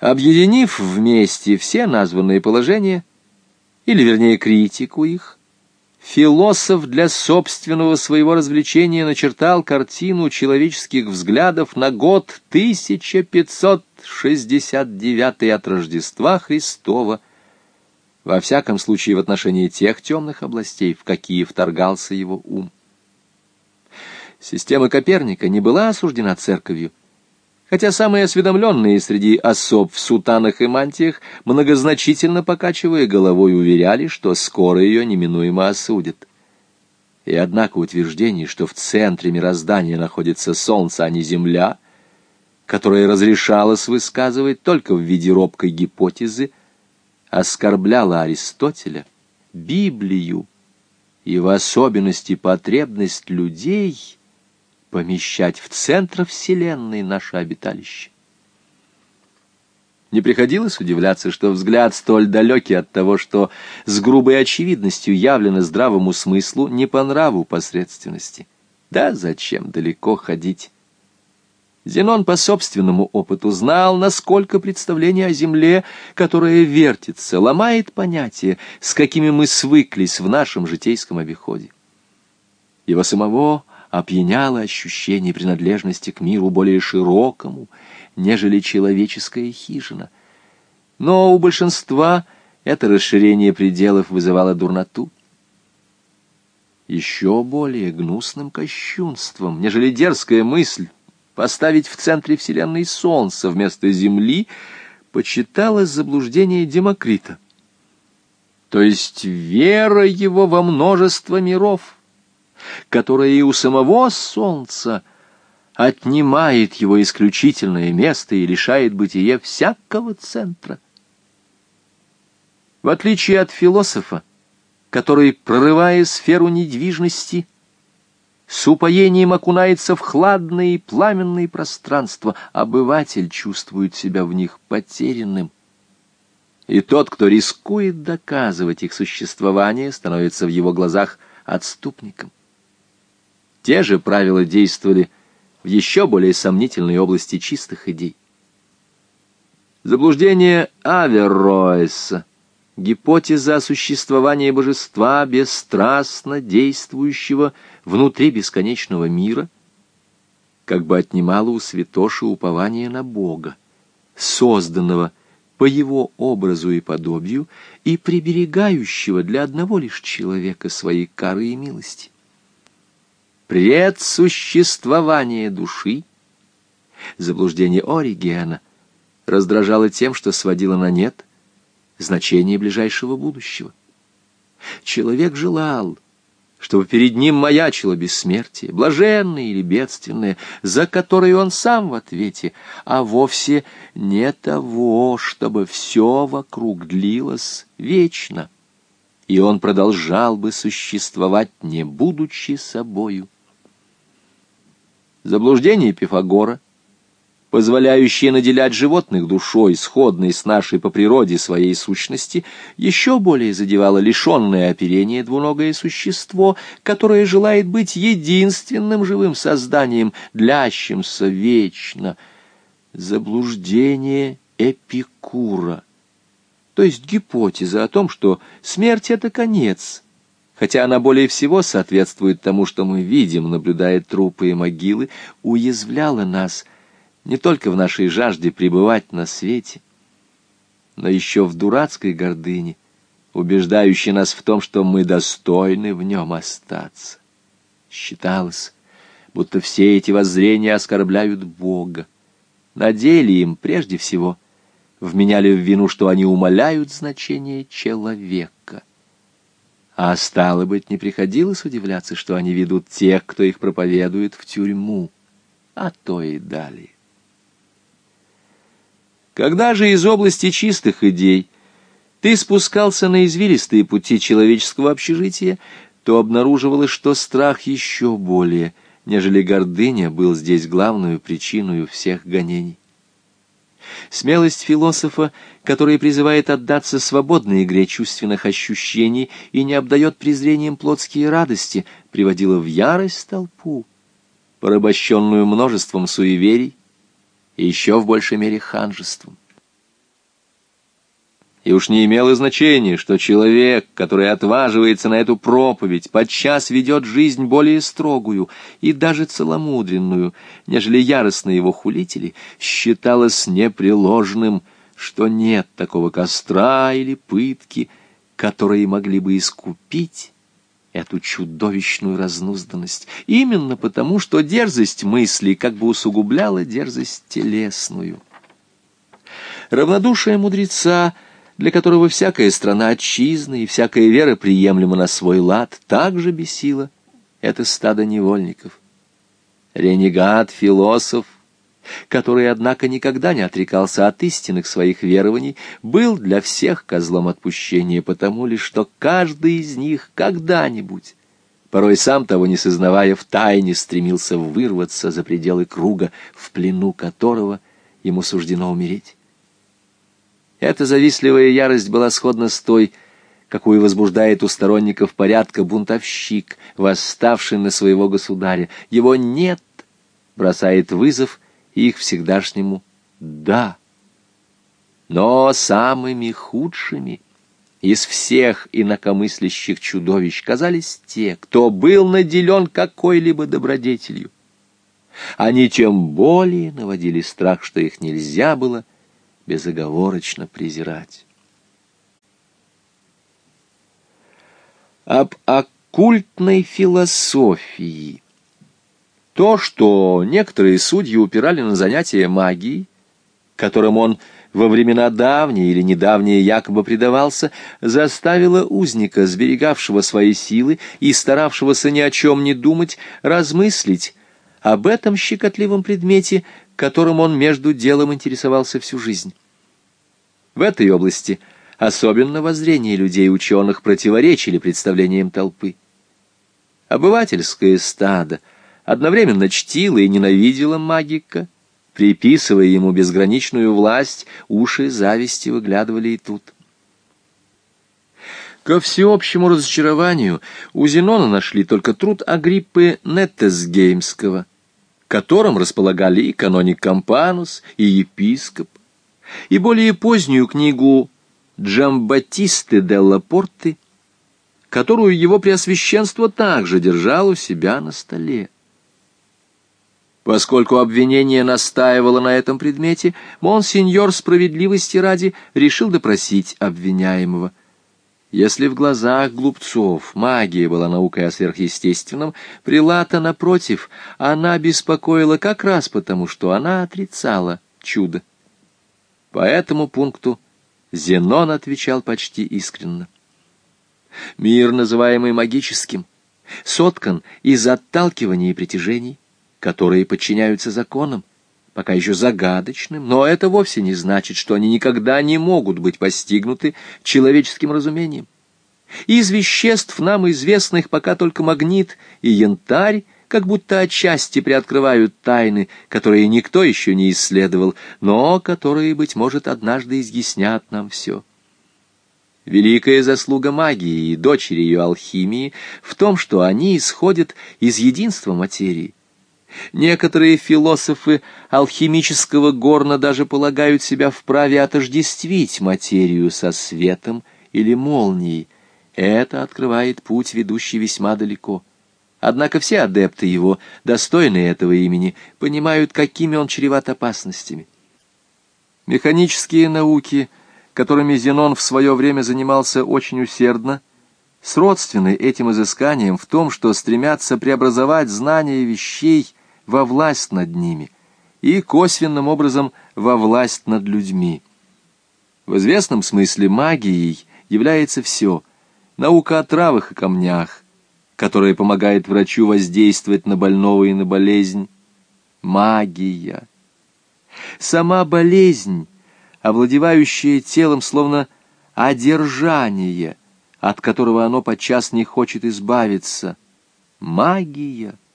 Объединив вместе все названные положения, или вернее критику их, философ для собственного своего развлечения начертал картину человеческих взглядов на год 1569 от Рождества Христова, во всяком случае в отношении тех темных областей, в какие вторгался его ум. Система Коперника не была осуждена церковью, хотя самые осведомленные среди особ в сутанах и мантиях, многозначительно покачивая головой, уверяли, что скоро ее неминуемо осудят. И однако утверждение, что в центре мироздания находится Солнце, а не Земля, которое разрешалось высказывать только в виде робкой гипотезы, оскорбляло Аристотеля, Библию и в особенности потребность людей — помещать в центр Вселенной наше обиталище. Не приходилось удивляться, что взгляд столь далекий от того, что с грубой очевидностью явлено здравому смыслу, не по нраву посредственности. Да зачем далеко ходить? Зенон по собственному опыту знал, насколько представление о Земле, которое вертится, ломает понятия, с какими мы свыклись в нашем житейском обиходе. Его самого опьяняло ощущение принадлежности к миру более широкому, нежели человеческая хижина. Но у большинства это расширение пределов вызывало дурноту. Еще более гнусным кощунством, нежели дерзкая мысль поставить в центре Вселенной Солнце вместо Земли, почиталось заблуждение Демокрита. То есть вера его во множество миров — которое и у самого Солнца отнимает его исключительное место и лишает бытие всякого центра. В отличие от философа, который, прорывая сферу недвижности, с упоением окунается в хладные и пламенные пространства, обыватель чувствует себя в них потерянным. И тот, кто рискует доказывать их существование, становится в его глазах отступником. Те же правила действовали в еще более сомнительной области чистых идей. Заблуждение Аверроэса, гипотеза о существовании божества, бесстрастно действующего внутри бесконечного мира, как бы отнимала у святоши упование на Бога, созданного по его образу и подобию и приберегающего для одного лишь человека своей кары и милости предсуществование души, заблуждение Оригена раздражало тем, что сводило на нет значение ближайшего будущего. Человек желал, чтобы перед ним маячило бессмертие, блаженное или бедственное, за которое он сам в ответе, а вовсе не того, чтобы все вокруг длилось вечно, и он продолжал бы существовать, не будучи собою заблуждение Пифагора, позволяющее наделять животных душой, сходной с нашей по природе своей сущности, еще более задевало лишенное оперения двуногое существо, которое желает быть единственным живым созданием, длящимся вечно. Заблуждение Эпикура, то есть гипотеза о том, что смерть — это конец — хотя она более всего соответствует тому, что мы видим, наблюдая трупы и могилы, уязвляла нас не только в нашей жажде пребывать на свете, но еще в дурацкой гордыне, убеждающей нас в том, что мы достойны в нем остаться. Считалось, будто все эти воззрения оскорбляют Бога. На деле им прежде всего вменяли в вину, что они умаляют значение человека. А стало быть, не приходилось удивляться, что они ведут тех, кто их проповедует, в тюрьму, а то и далее. Когда же из области чистых идей ты спускался на извилистые пути человеческого общежития, то обнаруживалось, что страх еще более, нежели гордыня, был здесь главную причиной всех гонений. Смелость философа, который призывает отдаться свободной игре чувственных ощущений и не обдает презрением плотские радости, приводила в ярость толпу, порабощенную множеством суеверий и еще в большей мере ханжеством. И уж не имело значения, что человек, который отваживается на эту проповедь, подчас ведет жизнь более строгую и даже целомудренную, нежели яростные его хулители, считалось непреложным, что нет такого костра или пытки, которые могли бы искупить эту чудовищную разнузданность, именно потому, что дерзость мысли как бы усугубляла дерзость телесную. Равнодушие мудреца — для которого всякая страна отчизны и всякая вера приемлема на свой лад, также бесила это стадо невольников. Ренегат-философ, который, однако, никогда не отрекался от истинных своих верований, был для всех козлом отпущения, потому лишь что каждый из них когда-нибудь, порой сам того не сознавая, втайне стремился вырваться за пределы круга, в плену которого ему суждено умереть. Эта завистливая ярость была сходна с той, какую возбуждает у сторонников порядка бунтовщик, восставший на своего государя. Его «нет» бросает вызов их всегдашнему «да». Но самыми худшими из всех инакомыслящих чудовищ казались те, кто был наделен какой-либо добродетелью. Они тем более наводили страх, что их нельзя было безоговорочно презирать. Об оккультной философии. То, что некоторые судьи упирали на занятия магией, которым он во времена давние или недавние якобы предавался, заставило узника, сберегавшего свои силы и старавшегося ни о чем не думать, размыслить об этом щекотливом предмете, которым он между делом интересовался всю жизнь. В этой области особенно воззрения людей-ученых противоречили представлениям толпы. Обывательское стадо одновременно чтило и ненавидело магика, приписывая ему безграничную власть, уши зависти выглядывали и тут. Ко всеобщему разочарованию у Зенона нашли только труд Агриппы Неттесгеймского — которым располагали и каноник Кампанус, и епископ, и более позднюю книгу Джамбатисты делла Порты, которую его преосвященство также держал у себя на столе. Поскольку обвинение настаивало на этом предмете, монсеньор справедливости ради решил допросить обвиняемого. Если в глазах глупцов магия была наукой о сверхъестественном, Прилата, напротив, она беспокоила как раз потому, что она отрицала чудо. По этому пункту Зенон отвечал почти искренно. Мир, называемый магическим, соткан из отталкивания и притяжений, которые подчиняются законам, пока еще загадочным, но это вовсе не значит, что они никогда не могут быть постигнуты человеческим разумением. Из веществ нам известных пока только магнит и янтарь, как будто отчасти приоткрывают тайны, которые никто еще не исследовал, но которые, быть может, однажды изъяснят нам все. Великая заслуга магии и дочери ее алхимии в том, что они исходят из единства материи, Некоторые философы алхимического горна даже полагают себя вправе отождествить материю со светом или молнией. Это открывает путь, ведущий весьма далеко. Однако все адепты его, достойные этого имени, понимают, какими он чреват опасностями. Механические науки, которыми Зенон в свое время занимался очень усердно, сродственны этим изысканиям в том, что стремятся преобразовать знания вещей во власть над ними и косвенным образом во власть над людьми. В известном смысле магией является все — наука о травах и камнях, которая помогает врачу воздействовать на больного и на болезнь, магия. Сама болезнь, овладевающая телом словно одержание, от которого оно подчас не хочет избавиться, магия —